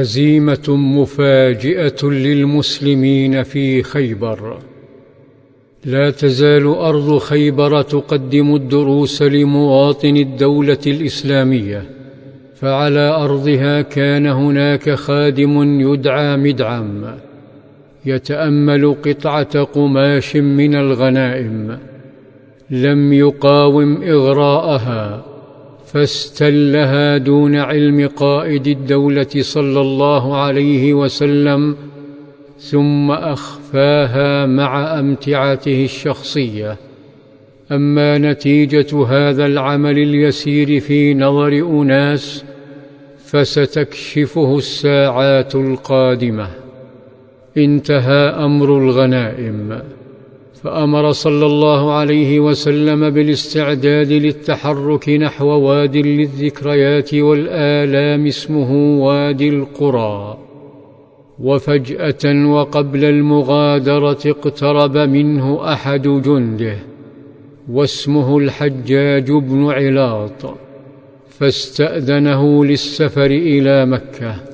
هزيمة مفاجئة للمسلمين في خيبر. لا تزال أرض خيبر تقدم الدروس لمواطن الدولة الإسلامية فعلى أرضها كان هناك خادم يدعى مدعم يتأمل قطعة قماش من الغنائم لم يقاوم إغراءها. فاستلها دون علم قائد الدولة صلى الله عليه وسلم ثم أخفاها مع أمتعته الشخصية. أما نتيجة هذا العمل اليسير في نظر أناس فستكشفه الساعات القادمة. انتهى أمر الغنائم. فأمر صلى الله عليه وسلم بالاستعداد للتحرك نحو واد للذكريات والآلام اسمه وادي القرى. وفجأة وقبل المغادرة اقترب منه أحد جنده واسمه الحجاج بن علاط فاستأذنه للسفر إلى مكة.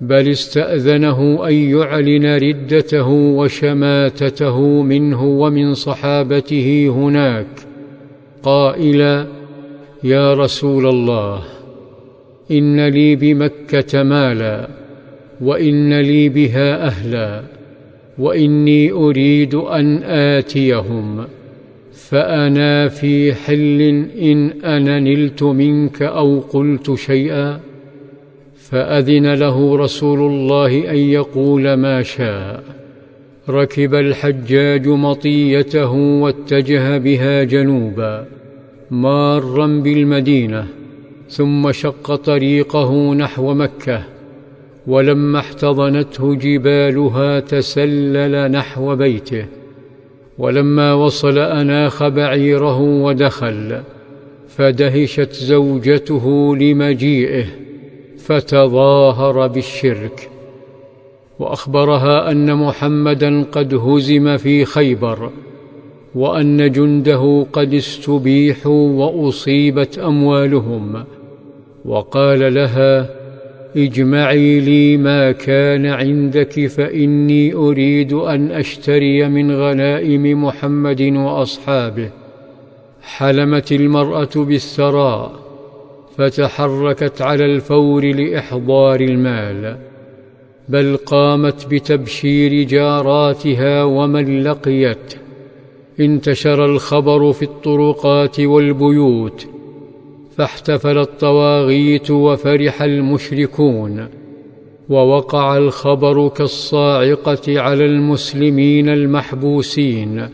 بل استأذنه أن يعلن ردته وشماتته منه ومن صحابته هناك. قائلا يا رسول الله إن لي بمكة مالا وإن لي بها أهلا وإني أريد أن آتيهم فأنا في حل إن أنا نلت منك أو قلت شيئا. فأذن له رسول الله أن يقول ما شاء. ركب الحجاج مطيته واتجه بها جنوبا مارا بالمدينة ثم شق طريقه نحو مكة. ولما احتضنته جبالها تسلل نحو بيته. ولما وصل أناخ بعيره ودخل فدهشت زوجته لمجيئه. فتظاهر بالشرك وأخبرها أن محمدا قد هزم في خيبر وأن جنده قد استبيحوا وأصيبت أموالهم وقال لها اجمعي لي ما كان عندك فإني أريد أن أشتري من غنائم محمد وأصحابه حلمت المرأة بالثراء فتحركت على الفور لإحضار المال بل قامت بتبشير جاراتها ومن لقيت انتشر الخبر في الطرقات والبيوت فاحتفل الطواغيت وفرح المشركون ووقع الخبر كالصاعقة على المسلمين المحبوسين.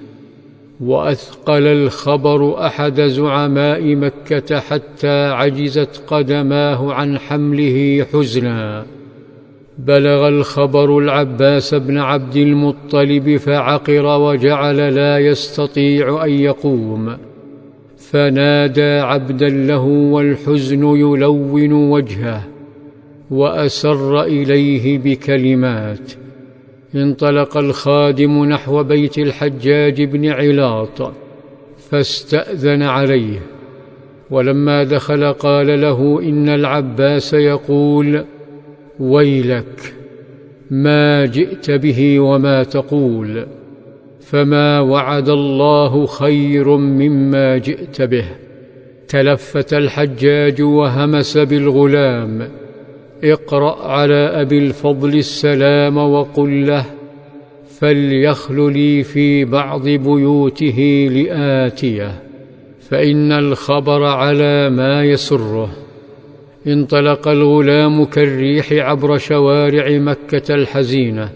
وأثقل الخبر أحد زعماء مكة حتى عجزت قدماه عن حمله حزنا. بلغ الخبر العباس بن عبد المطلب فعقر وجعل لا يستطيع أن يقوم. فنادى عبدا له والحزن يلون وجهه وأسر إليه بكلمات. انطلق الخادم نحو بيت الحجاج بن علاط فاستأذن عليه. ولما دخل قال له إن العباس يقول ويلك ما جئت به وما تقول فما وعد الله خير مما جئت به. تلفت الحجاج وهمس بالغلام. اقرأ على أبي الفضل السلام وقل له فليخل لي في بعض بيوته لآتيه فإن الخبر على ما يسره. انطلق الغلام كالريح عبر شوارع مكة الحزينة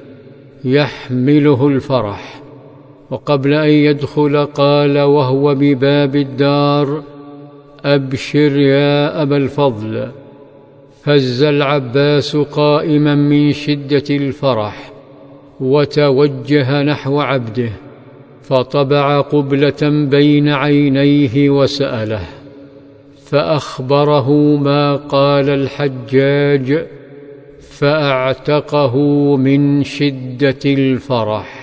يحمله الفرح. وقبل أن يدخل قال وهو بباب الدار أبشر يا أبا الفضل. هز العباس قائما من شدة الفرح وتوجه نحو عبده فطبع قبلة بين عينيه وسأله فأخبره ما قال الحجاج فأعتقه من شدة الفرح.